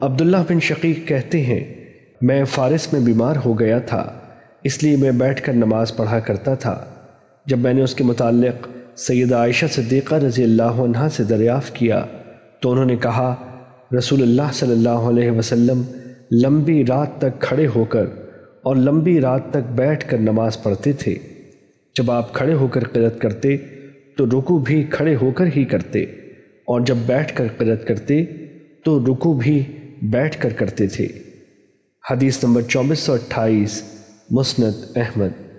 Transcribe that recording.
عبداللہ بن شقیق کہتے ہیں، میں فارس میں بیمار ہو گیا تھا، اس لیے میں بیٹھ کر نماز پڑھا کرتا تھا۔ جب میں نے اس کے متعلق سیدہ عائشہ صدیقہ رضی اللہ عنہ سے دریافت کیا، تو انہوں نے کہا، رسول اللہ صلی اللہ علیہ وسلم لمبی رات تک کھڑے ہو کر اور لمبی رات تک بیٹھ کر نماز پڑھتے تھے۔ جب آپ کھڑے ہو کر قرت کرتے، تو رکو بھی کھڑے ہو کر ہی کرتے، اور جب بیٹھ کر قرت کرتے، تو رکو بھی بیٹھ کر کرتے تھے۔ حدیث نمبر چوبیس سو اٹھائیس مسند احمد۔